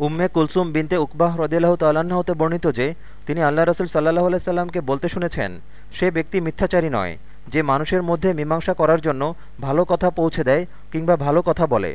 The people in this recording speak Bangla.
উম্মে কুলসুম বিনতে উকবাহ রদিল্লাহ তাল্লাহ্ন হতে বর্ণিত যে, তিনি আল্লাহ রসুল সাল্লাহ আলাইসাল্লামকে বলতে শুনেছেন, সে ব্যক্তি মিথ্যাচারী নয়, যে মানুষের মধ্যে মীমাংসা করার জন্য ভালো কথা পৌঁছে দেয় কিংবা ভালো কথা বলে।